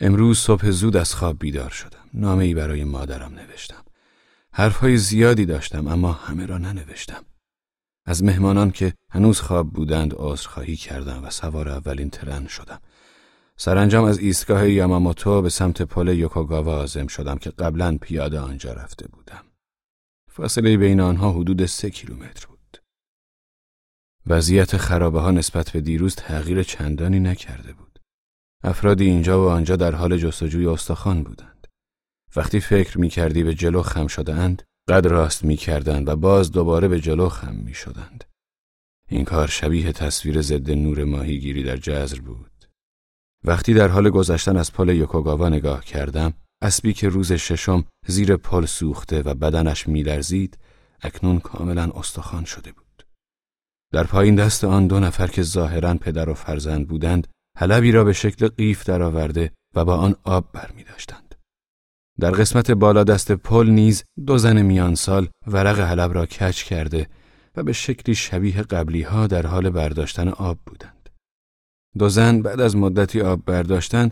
امروز صبح زود از خواب بیدار شدم. نامه ای برای مادرم نوشتم. حرفهای زیادی داشتم اما همه را ننوشتم. از مهمانان که هنوز خواب بودند عذرخواهی کردم و سوار اولین ترن شدم. سرانجام از ایستگاه یاماموتو به سمت پل یوکوگاوا آزم شدم که قبلا پیاده آنجا رفته بودم. فاصله بین آنها حدود سه کیلومتر بود. وضعیت خرابه ها نسبت به دیروز تغییر چندانی نکرده بود. افرادی اینجا و آنجا در حال جستجوی استخوان بودند. وقتی فکر می کردی به جلو خم شده اند، قد راست می کردند و باز دوباره به جلو خم می شدند. این کار شبیه تصویر ضد نور ماهیگیری در جزر بود. وقتی در حال گذشتن از پل یوکوگاوا نگاه کردم، اسبی که روز ششم زیر پل سوخته و بدنش میلرزید، اکنون کاملا استخوان شده بود. در پایین دست آن دو نفر که ظاهرا پدر و فرزند بودند، حلبی را به شکل قیف درآورده و با آن آب برمی داشتند. در قسمت بالا دست پل نیز دو زن میان سال ورق حلب را کچ کرده و به شکلی شبیه قبلی ها در حال برداشتن آب بودند. دو زن بعد از مدتی آب برداشتن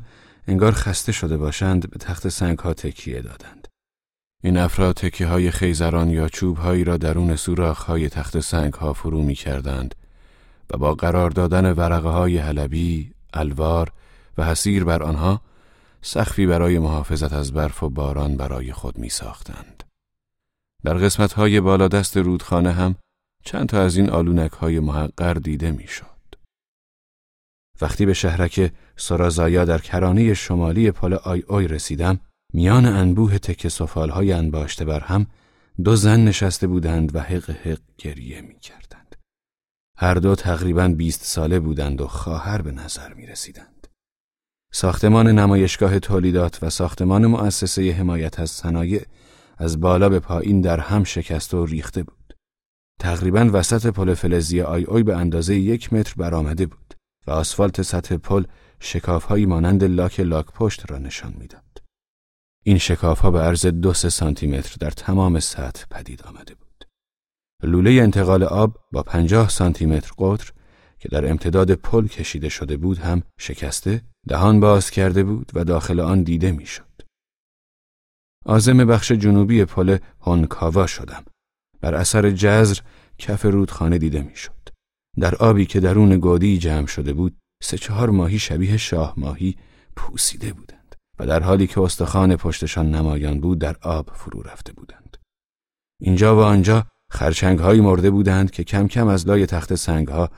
انگار خسته شده باشند به تخت سنگ ها تکیه دادند. این افراد تکیه های خیزران یا چوب هایی را درون سوراخ های تخت سنگ ها فرو می کردند و با قرار دادن ورقه های حلبی، الوار و حسیر بر آنها سخفی برای محافظت از برف و باران برای خود می ساختند. در قسمت های بالادست رودخانه هم چند تا از این آلونک های محقر دیده می شد. وقتی به شهرک سرازایا در کرانه شمالی پل آی اوی رسیدم، میان انبوه تک سفال های انباشته بر هم دو زن نشسته بودند و حق حق گریه می کردند. هر دو تقریبا بیست ساله بودند و خواهر به نظر می رسیدند. ساختمان نمایشگاه تولیدات و ساختمان مؤسسه حمایت از صنایع از بالا به پایین در هم شکسته و ریخته بود. تقریبا وسط پل فلزی آی اوی به اندازه یک متر برآمده بود و آسفالت سطح پل شکافهایی مانند لاک لاک پشت را نشان می‌داد. این شکافها به عرض دو سانتی متر در تمام سطح پدید آمده بود. لوله انتقال آب با پنجاه سانتی متر قطر که در امتداد پل کشیده شده بود هم شکسته دهان باز کرده بود و داخل آن دیده می‌شد. آزم بخش جنوبی پل هونکاوا شدم. بر اثر جزر کف رودخانه دیده می‌شد. در آبی که درون گودی جمع شده بود سه چهار ماهی شبیه شاه ماهی پوسیده بودند و در حالی که استخوان پشتشان نمایان بود در آب فرو رفته بودند. اینجا و آنجا خرچنگ هایی مرده بودند که کم کم از لای تخت سنگ ها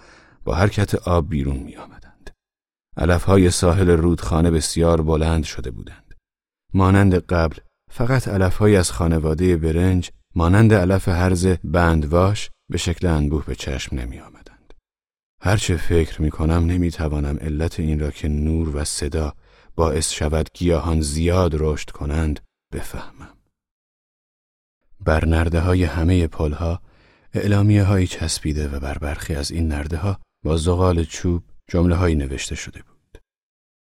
با حرکت آب بیرون می آمدند. علف های ساحل رودخانه بسیار بلند شده بودند. مانند قبل فقط علف های از خانواده برنج مانند علف هرز بندواش به شکل انبوه به چشم نمی آمدند. هرچه فکر می کنم نمی توانم علت این را که نور و صدا باعث شود گیاهان زیاد رشد کنند بفهمم. بر نرده های همه پلها اعلامیه هایی چسبیده و بر برخی از این نرده ها با زغال چوب جمله هایی نوشته شده بود.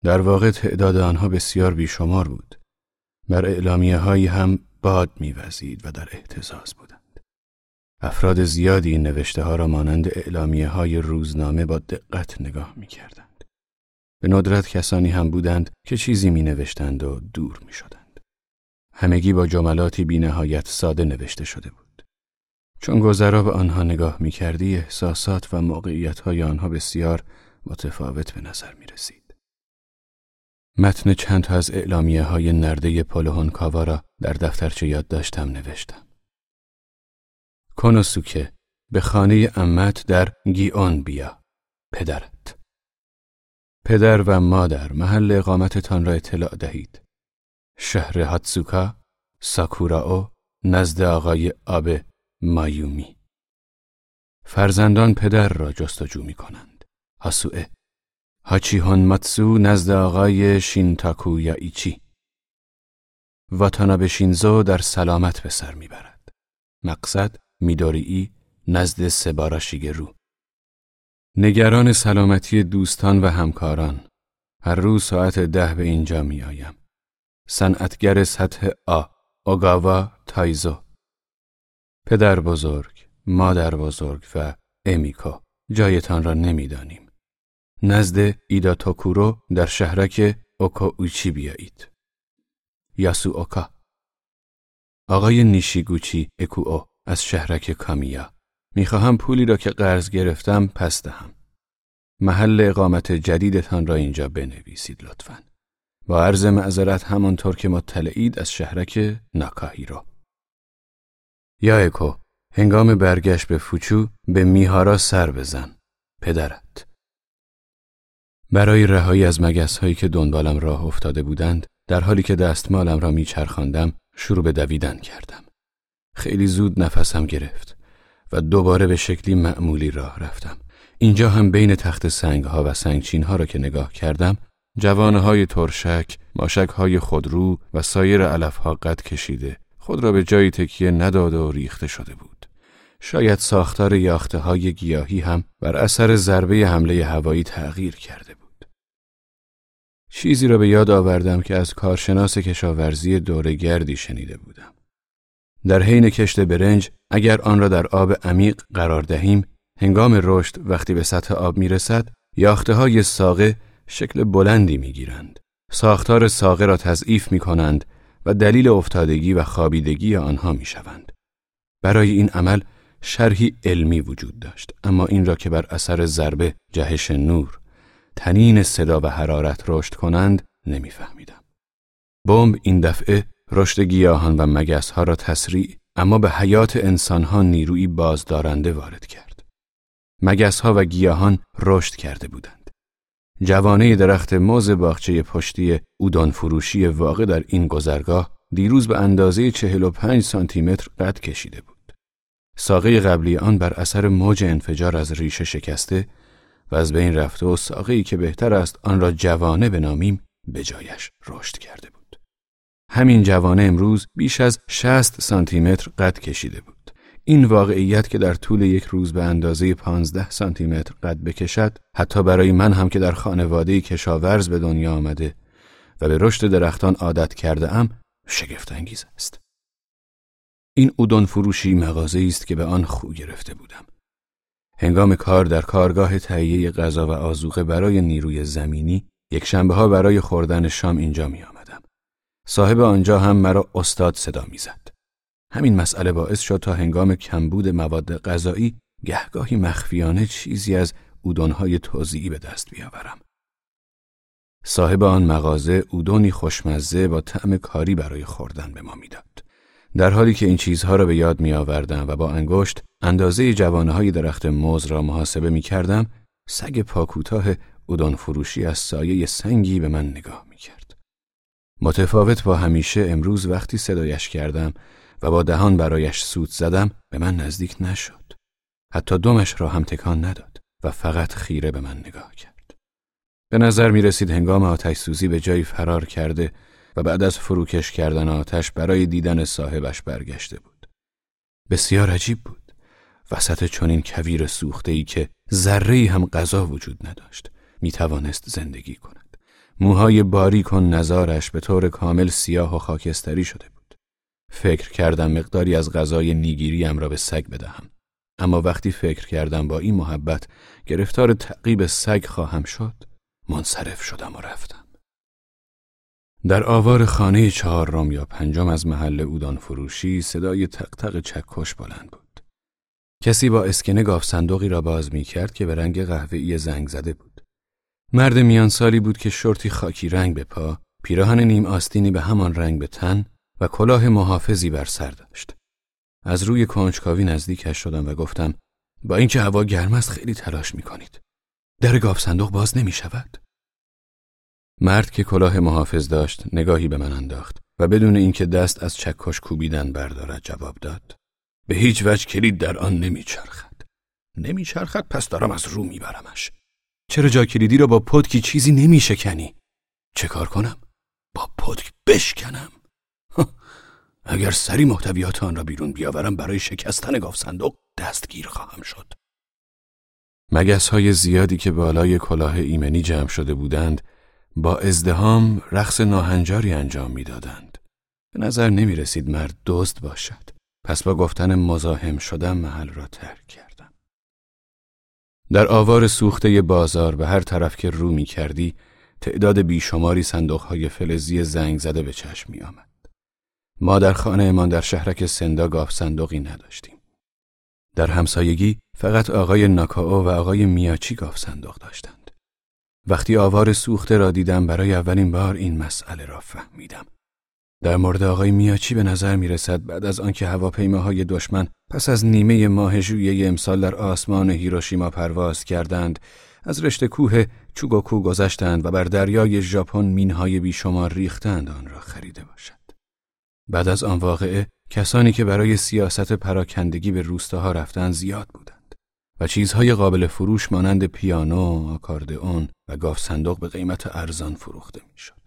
در واقع تعداد آنها بسیار بیشمار بود. بر اعلامیه هایی هم باد میوزید و در احتزاز بودند. افراد زیادی این نوشته ها را مانند اعلامیه های روزنامه با دقت نگاه می کردند. به ندرت کسانی هم بودند که چیزی می نوشتند و دور می شدند. همگی با جملاتی بی نهایت ساده نوشته شده بود. چون گذرا به آنها نگاه می کردی احساسات و موقعیت های آنها بسیار متفاوت به نظر می رسید. متن چند از اعلامیه های نرده پولهون کاوا را در دفترچه یاد داشتم نوشتم. کنوسوکه به خانه امت در گیون بیا پدرت پدر و مادر محل اقامتتان را اطلاع دهید شهر هاتسوکا ساکوراو نزد آقای آب مایومی. فرزندان پدر را جستجو می کنند هاسوئه هاچی هون ماتسو نزد آقای شینتاکو یا ایچی واتانابه شینزو در سلامت به سر می‌برد. مقصد میدوری نزد سبارا شیگرو. نگران سلامتی دوستان و همکاران هر روز ساعت ده به اینجا می آیم. صنعتگر سطح آ. اوگاوا تایزو پدر بزرگ، مادر بزرگ و امیکو جایتان را نمی‌دانیم. نزد ایدا توکورو در شهرک اوکا اوچی بیایید. یاسو اوکا آقای نیشیگوچی اکوو از شهرک کامیا می‌خواهم پولی را که قرض گرفتم پس دهم. محل اقامت جدیدتان را اینجا بنویسید لطفا. با عرض معذرت همانطور که مطلعید از شهرک ناکاهیرو. یا اکو هنگام برگشت به فوچو به میهارا سر بزن. پدرت. برای رهایی از مگس هایی که دنبالم راه افتاده بودند در حالی که دستمالم را میچرخاندم شروع به دویدن کردم. خیلی زود نفسم گرفت و دوباره به شکلی معمولی راه رفتم. اینجا هم بین تخت سنگ ها و سنگچین ها را که نگاه کردم جوانه های ترشک، ماشک های خودرو و سایر علف ها قد کشیده خود را به جایی تکیه نداده و ریخته شده بود. شاید ساختار یاخته های گیاهی هم بر اثر ضربه حمله هوایی تغییر کرده بود. چیزی را به یاد آوردم که از کارشناس کشاورزی دورگردی شنیده بودم. در حین کشت برنج اگر آن را در آب عمیق قرار دهیم هنگام رشد وقتی به سطح آب می رسد یاخته های ساقه شکل بلندی می گیرند. ساختار ساقه را تضعیف می کنند و دلیل افتادگی و خابیدگی آنها می شوند. برای این عمل شرحی علمی وجود داشت اما این را که بر اثر ضربه جهش نور تنین صدا و حرارت رشد کنند نمیفهمیدم. بمب این دفعه رشد گیاهان و مگس ها را تسریع اما به حیات انسان ها نیروی بازدارنده وارد کرد. مگس ها و گیاهان رشد کرده بودند. جوانه درخت موز باغچه پشتی اودان فروشی واقع در این گذرگاه دیروز به اندازه 45 سانتی متر قد کشیده بود. ساقه قبلی آن بر اثر موج انفجار از ریشه شکسته و از بین رفته و ساقه که بهتر است آن را جوانه بنامیم به جایش رشد کرده بود. همین جوانه امروز بیش از 60 سانتی متر قد کشیده بود. این واقعیت که در طول یک روز به اندازه 15 سانتی متر قد بکشد حتی برای من هم که در خانواده کشاورز به دنیا آمده و به رشد درختان عادت کرده ام شگفت انگیز است. این اودون فروشی مغازه است که به آن خو گرفته بودم. هنگام کار در کارگاه تهیه غذا و آزوقه برای نیروی زمینی یک شنبه ها برای خوردن شام اینجا می آمدم. صاحب آنجا هم مرا استاد صدا می‌زد. همین مسئله باعث شد تا هنگام کمبود مواد غذایی گهگاهی مخفیانه چیزی از اودونهای توزیعی به دست بیاورم. صاحب آن مغازه اودونی خوشمزه با طعم کاری برای خوردن به ما می‌داد. در حالی که این چیزها را به یاد می آوردم و با انگشت اندازه جوانه های درخت موز را محاسبه می کردم، سگ پاکوتاه اودون فروشی از سایه سنگی به من نگاه می کرد. متفاوت با همیشه امروز وقتی صدایش کردم و با دهان برایش سوت زدم به من نزدیک نشد. حتی دمش را هم تکان نداد و فقط خیره به من نگاه کرد. به نظر می رسید هنگام آتش سوزی به جایی فرار کرده و بعد از فروکش کردن آتش برای دیدن صاحبش برگشته بود. بسیار عجیب بود. وسط چنین کویر سوخته ای که ذره هم غذا وجود نداشت می توانست زندگی کند. موهای باریک و نزارش به طور کامل سیاه و خاکستری شده. فکر کردم مقداری از غذای نیگیریم را به سگ بدهم. اما وقتی فکر کردم با این محبت گرفتار تعقیب سگ خواهم شد منصرف شدم و رفتم. در آوار خانه چهار روم یا پنجم از محل اودان فروشی صدای تق چکش بلند بود. کسی با اسکنه گاف صندوقی را باز می کرد که به رنگ قهوه‌ای زنگ زده بود. مرد میان سالی بود که شورتی خاکی رنگ به پا، پیراهن نیم آستینی به همان رنگ به تن و کلاه محافظی بر سر داشت. از روی کنجکاوی نزدیکش شدم و گفتم با اینکه هوا گرم است خیلی تلاش می کنید. در گاف صندوق باز نمی شود. مرد که کلاه محافظ داشت نگاهی به من انداخت و بدون اینکه دست از چکش کوبیدن بردارد جواب داد. به هیچ وجه کلید در آن نمیچرخد. نمیچرخد پس دارم از رو میبرمش. چرا جا کلیدی را با پتکی چیزی نمی شکنی؟ چه کار کنم؟ با پتک بشکنم؟ اگر سری محتویات آن را بیرون بیاورم برای شکستن گاف صندوق دستگیر خواهم شد. مگس های زیادی که بالای کلاه ایمنی جمع شده بودند با ازدهام رقص ناهنجاری انجام می‌دادند. به نظر نمی رسید مرد دوست باشد. پس با گفتن مزاحم شدم محل را ترک کرد. در آوار سوخته بازار به هر طرف که رو می کردی تعداد بیشماری صندوقهای فلزی زنگ زده به چشم می آمد. ما در خانه من در شهرک سندا گاف صندوقی نداشتیم. در همسایگی فقط آقای ناکاو و آقای میاچی گاف صندوق داشتند. وقتی آوار سوخته را دیدم برای اولین بار این مسئله را فهمیدم. در مورد آقای میاچی به نظر می رسد بعد از آنکه هواپیماهای دشمن پس از نیمه ماه ژوئیه امسال در آسمان هیروشیما پرواز کردند از رشته کوه چوگوکو گذشتند و بر دریای ژاپن مینهای بیشمار ریختند آن را خریده باشد. بعد از آن واقعه کسانی که برای سیاست پراکندگی به روستاها رفتند زیاد بودند و چیزهای قابل فروش مانند پیانو، آکاردئون و گاف صندوق به قیمت ارزان فروخته می‌شد.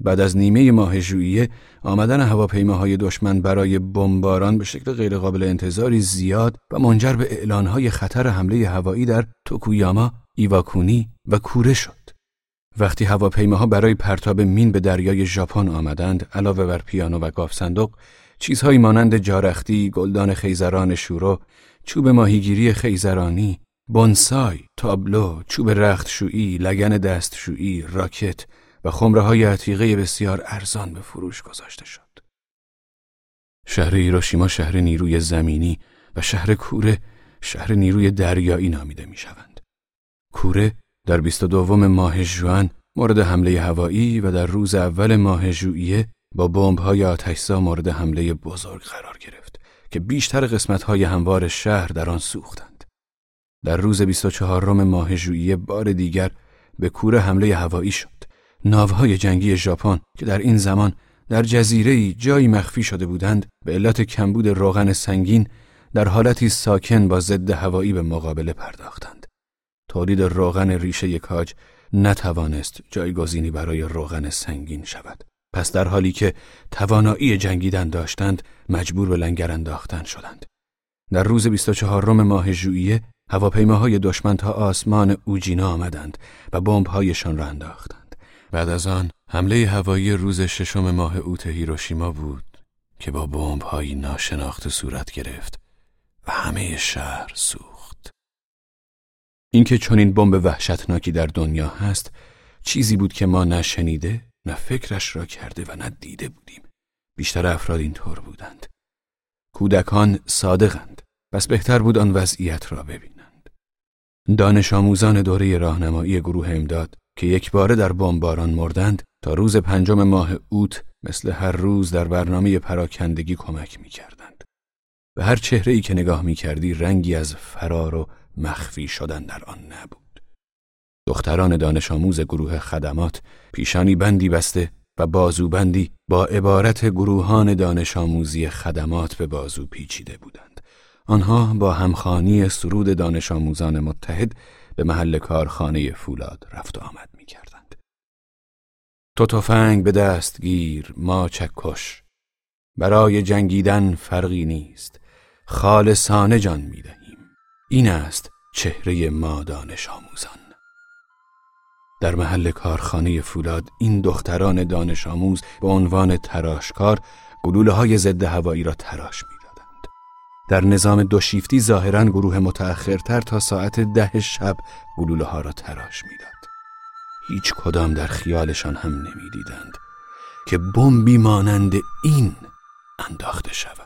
بعد از نیمه ماه ژوئیه آمدن هواپیماهای دشمن برای بمباران به شکل غیرقابل انتظاری زیاد و منجر به اعلانهای خطر حمله هوایی در توکویاما، ایواکونی و کوره شد. وقتی هواپیماها برای پرتاب مین به دریای ژاپن آمدند علاوه بر پیانو و گاف صندوق چیزهایی مانند جارختی، گلدان خیزران شورو، چوب ماهیگیری خیزرانی، بونسای، تابلو، چوب رختشویی، لگن دستشویی، راکت و خمره های عتیقه بسیار ارزان به فروش گذاشته شد. شهر ایروشیما شهر نیروی زمینی و شهر کوره شهر نیروی دریایی نامیده می شوند. کوره در 22 ماه ژوئن مورد حمله هوایی و در روز اول ماه ژوئیه با بمب‌های آتشزا مورد حمله بزرگ قرار گرفت که بیشتر قسمت‌های هموار شهر در آن سوختند. در روز 24 ماه ژوئیه بار دیگر به کوره حمله هوایی شد. ناوهای جنگی ژاپن که در این زمان در جزیره جایی مخفی شده بودند به علت کمبود روغن سنگین در حالتی ساکن با ضد هوایی به مقابله پرداختند. تولید روغن ریشه کاج نتوانست جایگزینی برای روغن سنگین شود. پس در حالی که توانایی جنگیدن داشتند مجبور به لنگر انداختن شدند. در روز 24 ماه ژوئیه هواپیماهای دشمن تا آسمان اوجینا آمدند و بمب‌هایشان را انداختند. بعد از آن حمله هوایی روز ششم ماه اوت هیروشیما بود که با بمب های ناشناخته صورت گرفت و همه شهر سوخت. اینکه چنین بمب وحشتناکی در دنیا هست چیزی بود که ما نشنیده نه فکرش را کرده و نه دیده بودیم. بیشتر افراد اینطور بودند. کودکان صادقند پس بهتر بود آن وضعیت را ببینند. دانش آموزان دوره راهنمایی گروه امداد که یک باره در بمباران مردند تا روز پنجم ماه اوت مثل هر روز در برنامه پراکندگی کمک می کردند. به هر چهره ای که نگاه می کردی رنگی از فرار و مخفی شدن در آن نبود. دختران دانش آموز گروه خدمات پیشانی بندی بسته و بازوبندی با عبارت گروهان دانش آموزی خدمات به بازو پیچیده بودند. آنها با همخانی سرود دانش آموزان متحد به محل کارخانه فولاد رفت و آمد می کردند. تو تفنگ به دست گیر ما چکش برای جنگیدن فرقی نیست خالصانه جان می دهیم این است چهره ما دانش آموزان در محل کارخانه فولاد این دختران دانش آموز به عنوان تراشکار گلوله های ضد هوایی را تراش می در نظام دو شیفتی ظاهرا گروه متأخرتر تا ساعت ده شب گلوله ها را تراش می‌داد. هیچ کدام در خیالشان هم نمی‌دیدند که بمبی مانند این انداخته شود.